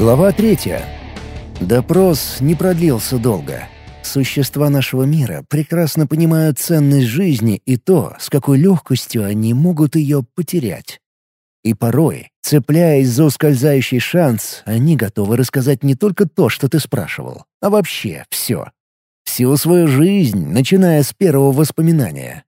Глава третья. Допрос не продлился долго. Существа нашего мира прекрасно понимают ценность жизни и то, с какой легкостью они могут ее потерять. И порой, цепляясь за ускользающий шанс, они готовы рассказать не только то, что ты спрашивал, а вообще все. Всю свою жизнь, начиная с первого воспоминания.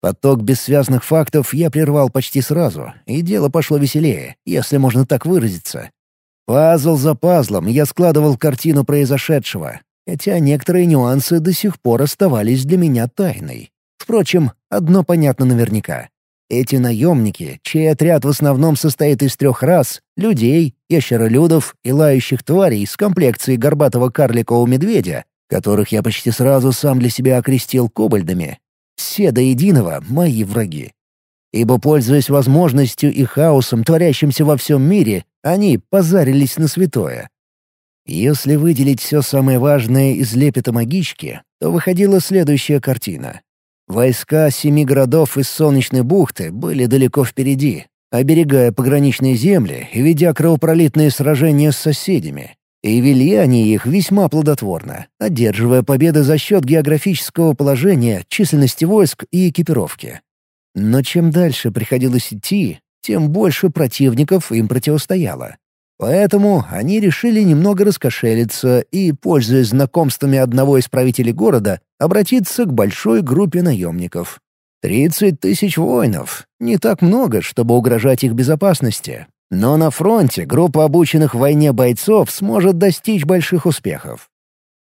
Поток бессвязных фактов я прервал почти сразу, и дело пошло веселее, если можно так выразиться. Пазл за пазлом я складывал картину произошедшего, хотя некоторые нюансы до сих пор оставались для меня тайной. Впрочем, одно понятно наверняка. Эти наемники, чей отряд в основном состоит из трех рас — людей, ящеролюдов и лающих тварей с комплекцией горбатого карликового медведя, которых я почти сразу сам для себя окрестил кобальдами, все до единого мои враги. Ибо, пользуясь возможностью и хаосом, творящимся во всем мире, они позарились на святое. Если выделить все самое важное из лепета магички, то выходила следующая картина. Войска семи городов из Солнечной бухты были далеко впереди, оберегая пограничные земли и ведя кровопролитные сражения с соседями. И вели они их весьма плодотворно, одерживая победы за счет географического положения, численности войск и экипировки. Но чем дальше приходилось идти, тем больше противников им противостояло. Поэтому они решили немного раскошелиться и, пользуясь знакомствами одного из правителей города, обратиться к большой группе наемников. Тридцать тысяч воинов — не так много, чтобы угрожать их безопасности. Но на фронте группа обученных в войне бойцов сможет достичь больших успехов.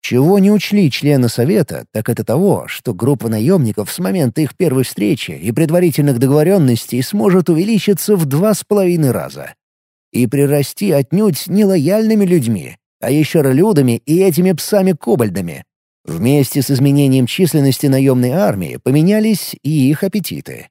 Чего не учли члены Совета, так это того, что группа наемников с момента их первой встречи и предварительных договоренностей сможет увеличиться в два с половиной раза. И прирасти отнюдь не лояльными людьми, а еще ролюдами и этими псами-кобальдами. Вместе с изменением численности наемной армии поменялись и их аппетиты.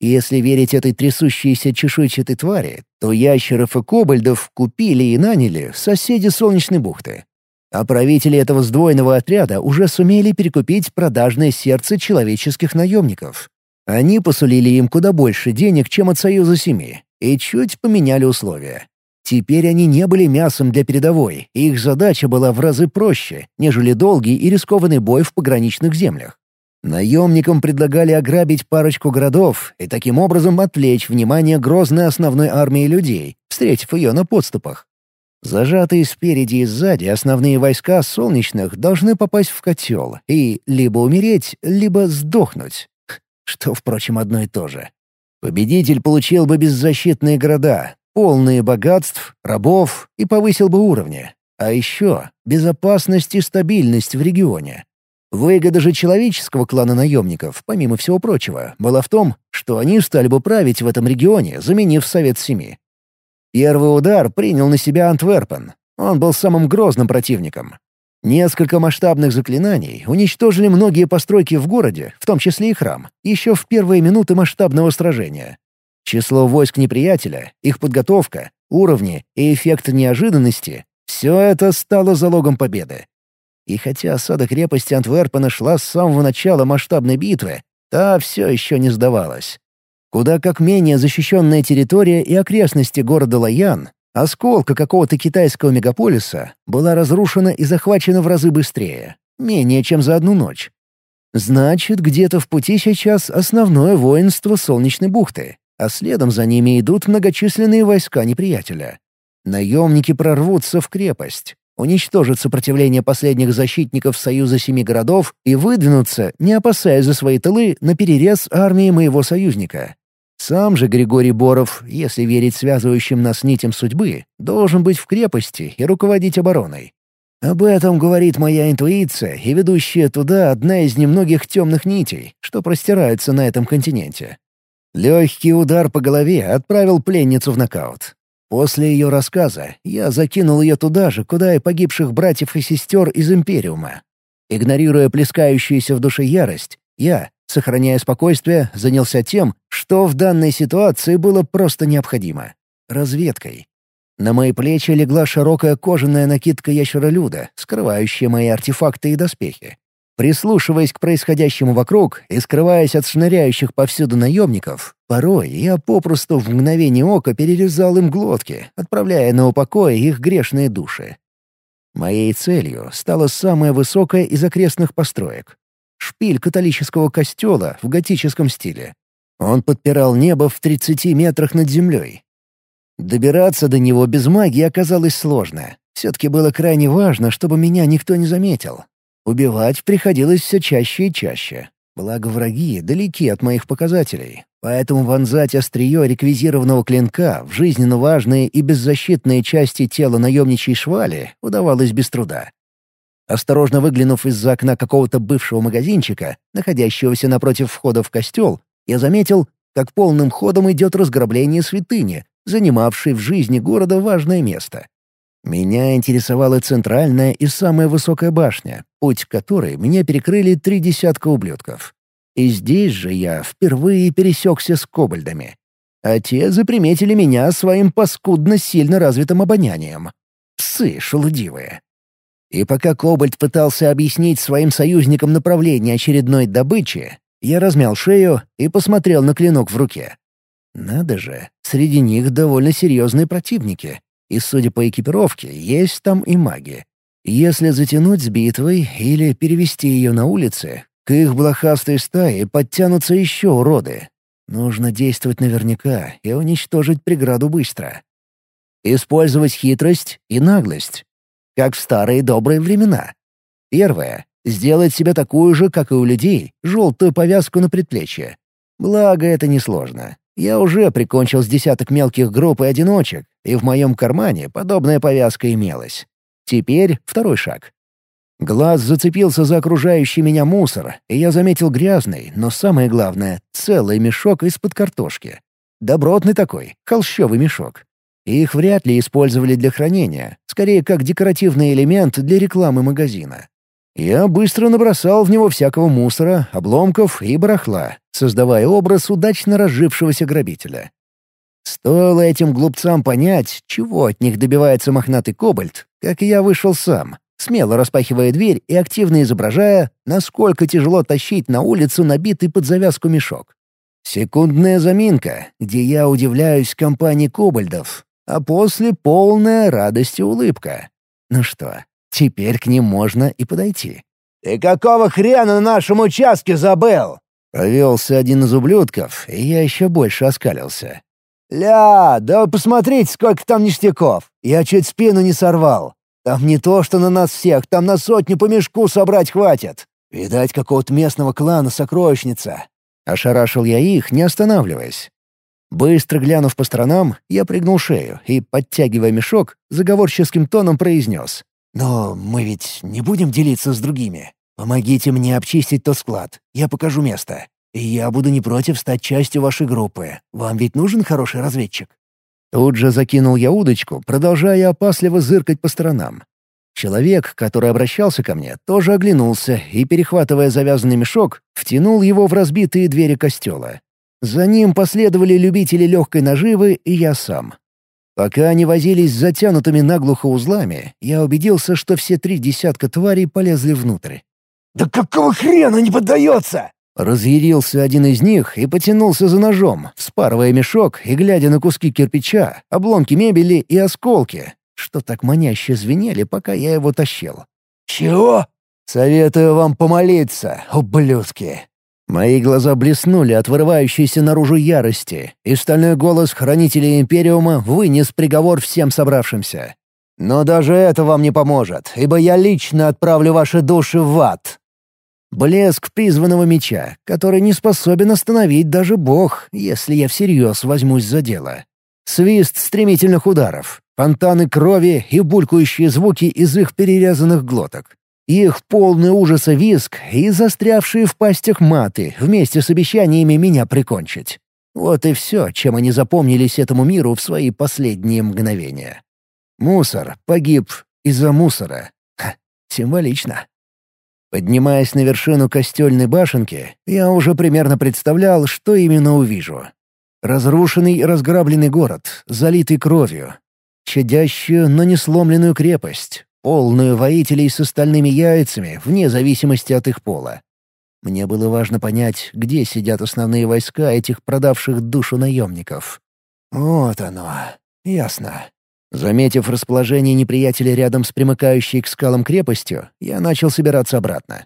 Если верить этой трясущейся чешуйчатой твари, то ящеров и кобальдов купили и наняли соседи Солнечной бухты. А правители этого сдвоенного отряда уже сумели перекупить продажное сердце человеческих наемников. Они посулили им куда больше денег, чем от Союза Семи, и чуть поменяли условия. Теперь они не были мясом для передовой, и их задача была в разы проще, нежели долгий и рискованный бой в пограничных землях. Наемникам предлагали ограбить парочку городов и таким образом отвлечь внимание грозной основной армии людей, встретив ее на подступах. Зажатые спереди и сзади основные войска солнечных должны попасть в котел и либо умереть, либо сдохнуть. Что, впрочем, одно и то же. Победитель получил бы беззащитные города, полные богатств, рабов и повысил бы уровни. А еще безопасность и стабильность в регионе. Выгода же человеческого клана наемников, помимо всего прочего, была в том, что они стали бы править в этом регионе, заменив Совет Семи. Первый удар принял на себя Антверпен. Он был самым грозным противником. Несколько масштабных заклинаний уничтожили многие постройки в городе, в том числе и храм, еще в первые минуты масштабного сражения. Число войск неприятеля, их подготовка, уровни и эффект неожиданности — все это стало залогом победы. И хотя осада крепости Антверпена шла с самого начала масштабной битвы, та все еще не сдавалась. Куда как менее защищенная территория и окрестности города Лаян, осколка какого-то китайского мегаполиса, была разрушена и захвачена в разы быстрее, менее чем за одну ночь. Значит, где-то в пути сейчас основное воинство Солнечной бухты, а следом за ними идут многочисленные войска неприятеля. Наемники прорвутся в крепость, уничтожат сопротивление последних защитников Союза Семи Городов и выдвинутся, не опасаясь за свои тылы, на перерез армии моего союзника. Сам же Григорий Боров, если верить связывающим нас нитям судьбы, должен быть в крепости и руководить обороной. Об этом говорит моя интуиция и ведущая туда одна из немногих темных нитей, что простирается на этом континенте. Легкий удар по голове отправил пленницу в нокаут. После ее рассказа я закинул ее туда же, куда и погибших братьев и сестер из Империума. Игнорируя плескающуюся в душе ярость, я, сохраняя спокойствие, занялся тем, что в данной ситуации было просто необходимо — разведкой. На мои плечи легла широкая кожаная накидка ящеролюда, скрывающая мои артефакты и доспехи. Прислушиваясь к происходящему вокруг и скрываясь от шныряющих повсюду наемников, Порой я попросту в мгновение ока перерезал им глотки, отправляя на упокой их грешные души. Моей целью стала самая высокая из окрестных построек — шпиль католического костела в готическом стиле. Он подпирал небо в 30 метрах над землей. Добираться до него без магии оказалось сложно. Все-таки было крайне важно, чтобы меня никто не заметил. Убивать приходилось все чаще и чаще. Благо враги далеки от моих показателей, поэтому вонзать острие реквизированного клинка в жизненно важные и беззащитные части тела наемничьей швали удавалось без труда. Осторожно выглянув из-за окна какого-то бывшего магазинчика, находящегося напротив входа в костел, я заметил, как полным ходом идет разграбление святыни, занимавшей в жизни города важное место. Меня интересовала центральная и самая высокая башня, путь к которой мне перекрыли три десятка ублюдков. И здесь же я впервые пересекся с кобальдами. А те заприметили меня своим паскудно сильно развитым обонянием. Псы шелудивые. И пока Кобальт пытался объяснить своим союзникам направление очередной добычи, я размял шею и посмотрел на клинок в руке. Надо же, среди них довольно серьезные противники. И, судя по экипировке, есть там и маги. Если затянуть с битвой или перевести ее на улицы, к их блохастой стае подтянутся еще уроды. Нужно действовать наверняка и уничтожить преграду быстро. Использовать хитрость и наглость. Как в старые добрые времена. Первое — сделать себе такую же, как и у людей, желтую повязку на предплечье. Благо, это несложно. Я уже прикончил с десяток мелких групп и одиночек, и в моем кармане подобная повязка имелась. Теперь второй шаг. Глаз зацепился за окружающий меня мусор, и я заметил грязный, но самое главное — целый мешок из-под картошки. Добротный такой, холщовый мешок. Их вряд ли использовали для хранения, скорее как декоративный элемент для рекламы магазина. Я быстро набросал в него всякого мусора, обломков и барахла, создавая образ удачно разжившегося грабителя. Стоило этим глупцам понять, чего от них добивается мохнатый кобальт, как я вышел сам, смело распахивая дверь и активно изображая, насколько тяжело тащить на улицу набитый под завязку мешок. Секундная заминка, где я удивляюсь компании кобальдов, а после полная радость и улыбка. Ну что, Теперь к ним можно и подойти. «Ты какого хрена на нашем участке забыл?» Повелся один из ублюдков, и я еще больше оскалился. «Ля, да посмотрите, сколько там ништяков! Я чуть спину не сорвал. Там не то, что на нас всех, там на сотню по мешку собрать хватит. Видать, какого-то местного клана сокровищница». Ошарашил я их, не останавливаясь. Быстро глянув по сторонам, я пригнул шею и, подтягивая мешок, заговорческим тоном произнес. Но мы ведь не будем делиться с другими. Помогите мне обчистить тот склад. Я покажу место. И я буду не против стать частью вашей группы. Вам ведь нужен хороший разведчик». Тут же закинул я удочку, продолжая опасливо зыркать по сторонам. Человек, который обращался ко мне, тоже оглянулся и, перехватывая завязанный мешок, втянул его в разбитые двери костела. За ним последовали любители легкой наживы и я сам. Пока они возились с затянутыми наглухо узлами, я убедился, что все три десятка тварей полезли внутрь. «Да какого хрена не поддается?» Разъярился один из них и потянулся за ножом, вспарывая мешок и глядя на куски кирпича, обломки мебели и осколки, что так маняще звенели, пока я его тащил. «Чего?» «Советую вам помолиться, ублюдки!» Мои глаза блеснули от вырывающейся наружу ярости, и стальной голос хранителя Империума вынес приговор всем собравшимся. «Но даже это вам не поможет, ибо я лично отправлю ваши души в ад». Блеск призванного меча, который не способен остановить даже бог, если я всерьез возьмусь за дело. Свист стремительных ударов, фонтаны крови и булькающие звуки из их перерезанных глоток. Их полный ужаса виск и застрявшие в пастях маты вместе с обещаниями меня прикончить. Вот и все, чем они запомнились этому миру в свои последние мгновения. Мусор погиб из-за мусора. Ха, символично. Поднимаясь на вершину костельной башенки, я уже примерно представлял, что именно увижу. Разрушенный и разграбленный город, залитый кровью. Чадящую, но не сломленную крепость, полную воителей с остальными яйцами, вне зависимости от их пола. Мне было важно понять, где сидят основные войска этих продавших душу наемников. Вот оно. Ясно. Заметив расположение неприятеля рядом с примыкающей к скалам крепостью, я начал собираться обратно.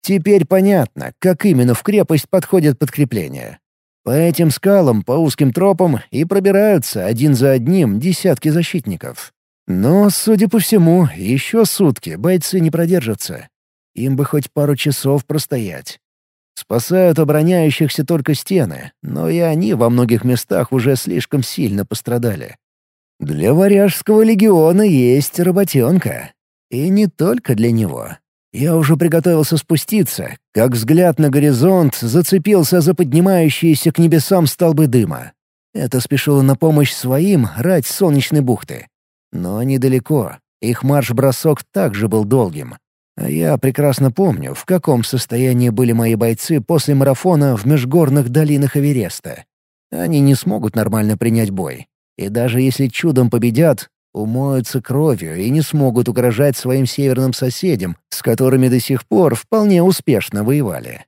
Теперь понятно, как именно в крепость подходят подкрепления. По этим скалам, по узким тропам и пробираются один за одним десятки защитников. Но, судя по всему, еще сутки бойцы не продержатся. Им бы хоть пару часов простоять. Спасают обороняющихся только стены, но и они во многих местах уже слишком сильно пострадали. Для Варяжского легиона есть работенка. И не только для него. Я уже приготовился спуститься, как взгляд на горизонт зацепился за поднимающиеся к небесам столбы дыма. Это спешило на помощь своим рать солнечной бухты. Но недалеко. Их марш-бросок также был долгим. А я прекрасно помню, в каком состоянии были мои бойцы после марафона в межгорных долинах Эвереста. Они не смогут нормально принять бой. И даже если чудом победят, умоются кровью и не смогут угрожать своим северным соседям, с которыми до сих пор вполне успешно воевали.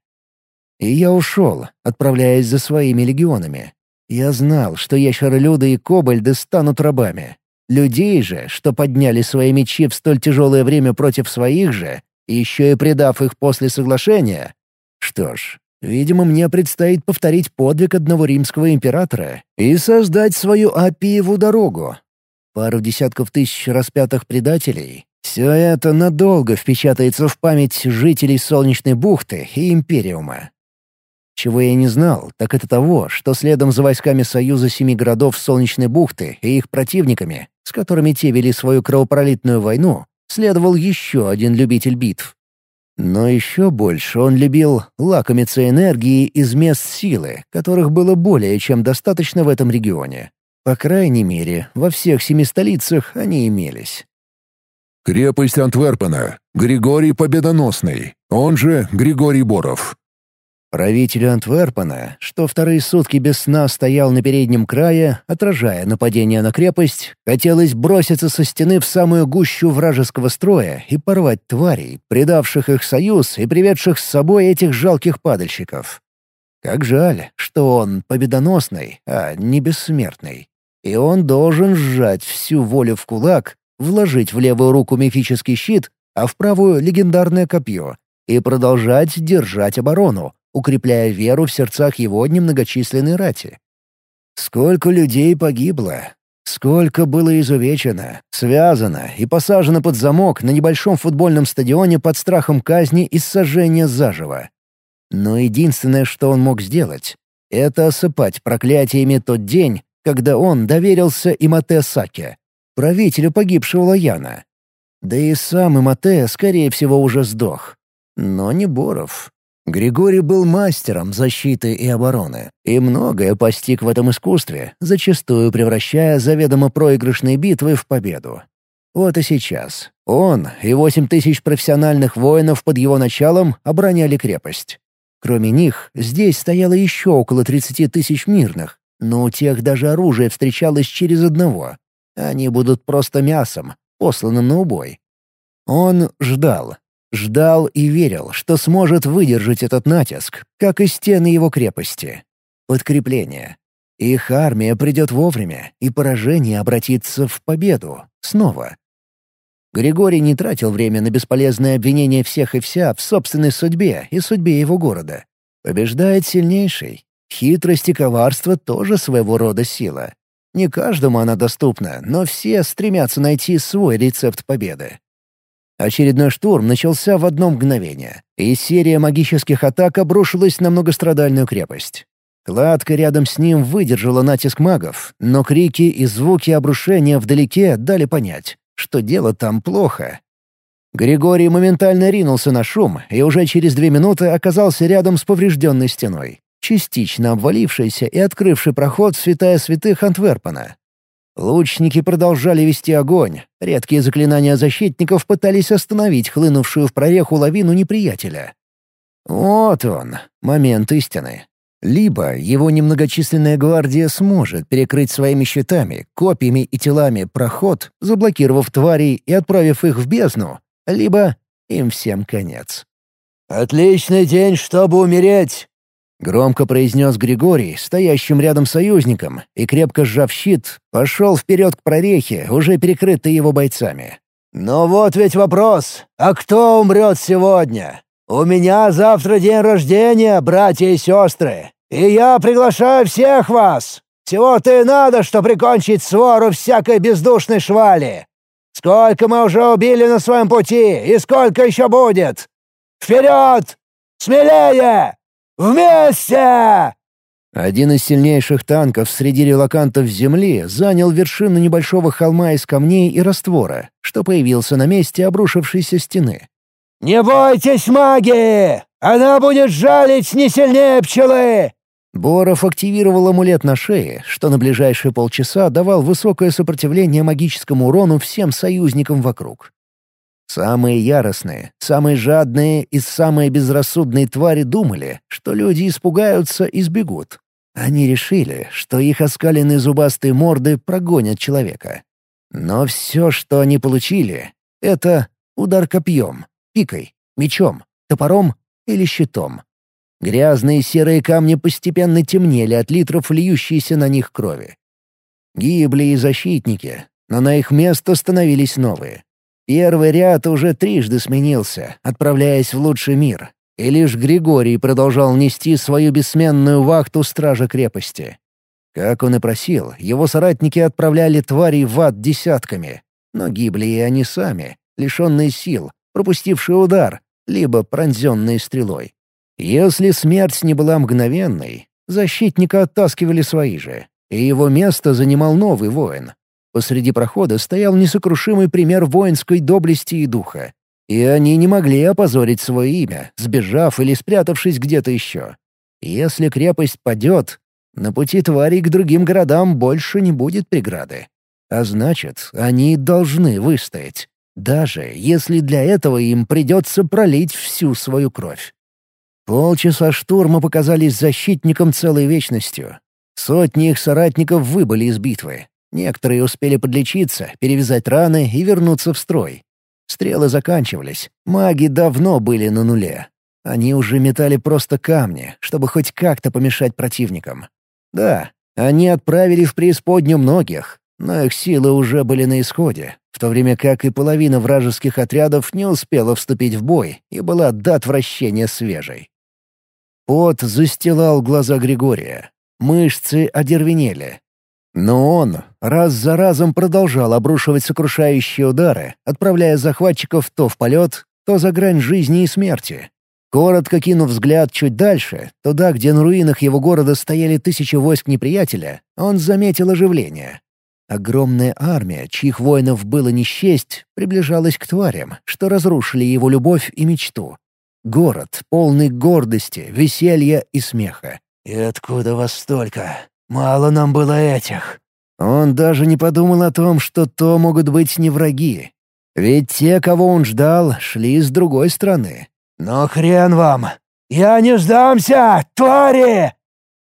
И я ушел, отправляясь за своими легионами. Я знал, что ящеролюды и кобальды станут рабами. Людей же, что подняли свои мечи в столь тяжелое время против своих же, еще и предав их после соглашения. Что ж, Видимо, мне предстоит повторить подвиг одного римского императора и создать свою Апиеву дорогу. Пару десятков тысяч распятых предателей — все это надолго впечатается в память жителей Солнечной бухты и Империума. Чего я не знал, так это того, что следом за войсками Союза Семи Городов Солнечной бухты и их противниками, с которыми те вели свою кровопролитную войну, следовал еще один любитель битв но еще больше он любил лакомиться энергией из мест силы, которых было более чем достаточно в этом регионе. По крайней мере, во всех семи столицах они имелись. Крепость Антверпена. Григорий Победоносный. Он же Григорий Боров. Правителю Антверпена, что вторые сутки без сна стоял на переднем крае, отражая нападение на крепость, хотелось броситься со стены в самую гущу вражеского строя и порвать тварей, предавших их союз и приведших с собой этих жалких падальщиков. Как жаль, что он победоносный, а не бессмертный. И он должен сжать всю волю в кулак, вложить в левую руку мифический щит, а в правую — легендарное копье, и продолжать держать оборону, укрепляя веру в сердцах его немногочисленной рати. Сколько людей погибло, сколько было изувечено, связано и посажено под замок на небольшом футбольном стадионе под страхом казни и сожжения заживо. Но единственное, что он мог сделать, это осыпать проклятиями тот день, когда он доверился Имате Саке, правителю погибшего Лояна. Да и сам Имате, скорее всего, уже сдох. Но не Боров. Григорий был мастером защиты и обороны, и многое постиг в этом искусстве, зачастую превращая заведомо проигрышные битвы в победу. Вот и сейчас. Он и восемь тысяч профессиональных воинов под его началом обороняли крепость. Кроме них, здесь стояло еще около тридцати тысяч мирных, но у тех даже оружие встречалось через одного. Они будут просто мясом, посланным на убой. Он ждал, Ждал и верил, что сможет выдержать этот натиск, как и стены его крепости. Подкрепление. Их армия придет вовремя, и поражение обратится в победу. Снова. Григорий не тратил время на бесполезное обвинение всех и вся в собственной судьбе и судьбе его города. Побеждает сильнейший. Хитрость и коварство тоже своего рода сила. Не каждому она доступна, но все стремятся найти свой рецепт победы. Очередной штурм начался в одно мгновение, и серия магических атак обрушилась на многострадальную крепость. Кладка рядом с ним выдержала натиск магов, но крики и звуки обрушения вдалеке дали понять, что дело там плохо. Григорий моментально ринулся на шум и уже через две минуты оказался рядом с поврежденной стеной, частично обвалившейся и открывшей проход святая святых Антверпена. Лучники продолжали вести огонь. Редкие заклинания защитников пытались остановить хлынувшую в прореху лавину неприятеля. Вот он, момент истины. Либо его немногочисленная гвардия сможет перекрыть своими щитами, копьями и телами проход, заблокировав тварей и отправив их в бездну, либо им всем конец. «Отличный день, чтобы умереть!» Громко произнес Григорий, стоящим рядом союзником, и, крепко сжав щит, пошел вперед к прорехе, уже перекрытой его бойцами. «Но вот ведь вопрос, а кто умрет сегодня? У меня завтра день рождения, братья и сестры, и я приглашаю всех вас! Всего-то и надо, что прикончить свору всякой бездушной швали! Сколько мы уже убили на своем пути, и сколько еще будет? Вперед! Смелее! Вместе!» Один из сильнейших танков среди релакантов Земли занял вершину небольшого холма из камней и раствора, что появился на месте обрушившейся стены. «Не бойтесь магии! Она будет жалить не сильнее пчелы!» Боров активировал амулет на шее, что на ближайшие полчаса давал высокое сопротивление магическому урону всем союзникам вокруг. Самые яростные, самые жадные и самые безрассудные твари думали, что люди испугаются и сбегут. Они решили, что их оскаленные зубастые морды прогонят человека. Но все, что они получили, — это удар копьем, пикой, мечом, топором или щитом. Грязные серые камни постепенно темнели от литров льющейся на них крови. Гибли и защитники, но на их место становились новые. Первый ряд уже трижды сменился, отправляясь в лучший мир, и лишь Григорий продолжал нести свою бессменную вахту стража крепости. Как он и просил, его соратники отправляли тварей в ад десятками, но гибли и они сами, лишенные сил, пропустившие удар, либо пронзенные стрелой. Если смерть не была мгновенной, защитника оттаскивали свои же, и его место занимал новый воин, Посреди прохода стоял несокрушимый пример воинской доблести и духа. И они не могли опозорить свое имя, сбежав или спрятавшись где-то еще. Если крепость падет, на пути тварей к другим городам больше не будет преграды. А значит, они должны выстоять, даже если для этого им придется пролить всю свою кровь. Полчаса штурма показались защитникам целой вечностью. Сотни их соратников выбыли из битвы, Некоторые успели подлечиться, перевязать раны и вернуться в строй. Стрелы заканчивались, маги давно были на нуле. Они уже метали просто камни, чтобы хоть как-то помешать противникам. Да, они отправили в преисподнюю многих, но их силы уже были на исходе, в то время как и половина вражеских отрядов не успела вступить в бой и была до отвращения свежей. Пот застилал глаза Григория. Мышцы одервенели, но он раз за разом продолжал обрушивать сокрушающие удары, отправляя захватчиков то в полет, то за грань жизни и смерти. Коротко кинув взгляд чуть дальше, туда, где на руинах его города стояли тысячи войск неприятеля, он заметил оживление. Огромная армия, чьих воинов было не счесть, приближалась к тварям, что разрушили его любовь и мечту. Город, полный гордости, веселья и смеха. «И откуда вас столько?» Мало нам было этих». Он даже не подумал о том, что то могут быть не враги. Ведь те, кого он ждал, шли с другой стороны. «Но хрен вам! Я не сдамся, твари!»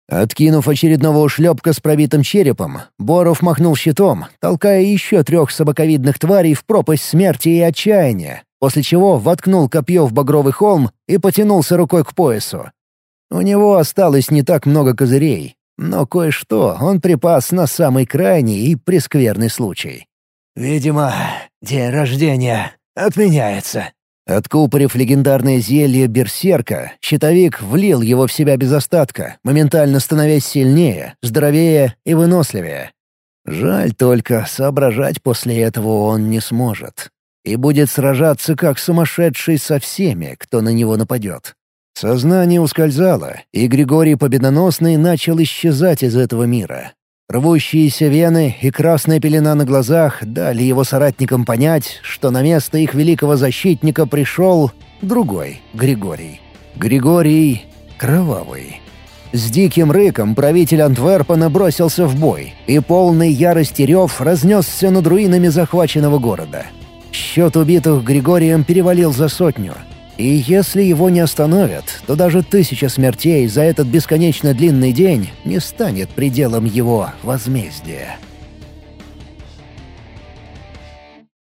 Откинув очередного ушлепка с пробитым черепом, Боров махнул щитом, толкая еще трех собаковидных тварей в пропасть смерти и отчаяния, после чего воткнул копье в багровый холм и потянулся рукой к поясу. У него осталось не так много козырей, но кое-что он припас на самый крайний и прескверный случай. «Видимо, день рождения отменяется». Откупорив легендарное зелье Берсерка, щитовик влил его в себя без остатка, моментально становясь сильнее, здоровее и выносливее. Жаль только, соображать после этого он не сможет. И будет сражаться как сумасшедший со всеми, кто на него нападет. Сознание ускользало, и Григорий Победоносный начал исчезать из этого мира. Рвущиеся вены и красная пелена на глазах дали его соратникам понять, что на место их великого защитника пришел другой Григорий. Григорий Кровавый. С диким рыком правитель Антверпена бросился в бой, и полный ярости рев разнесся над руинами захваченного города. Счет убитых Григорием перевалил за сотню — и если его не остановят, то даже тысяча смертей за этот бесконечно длинный день не станет пределом его возмездия.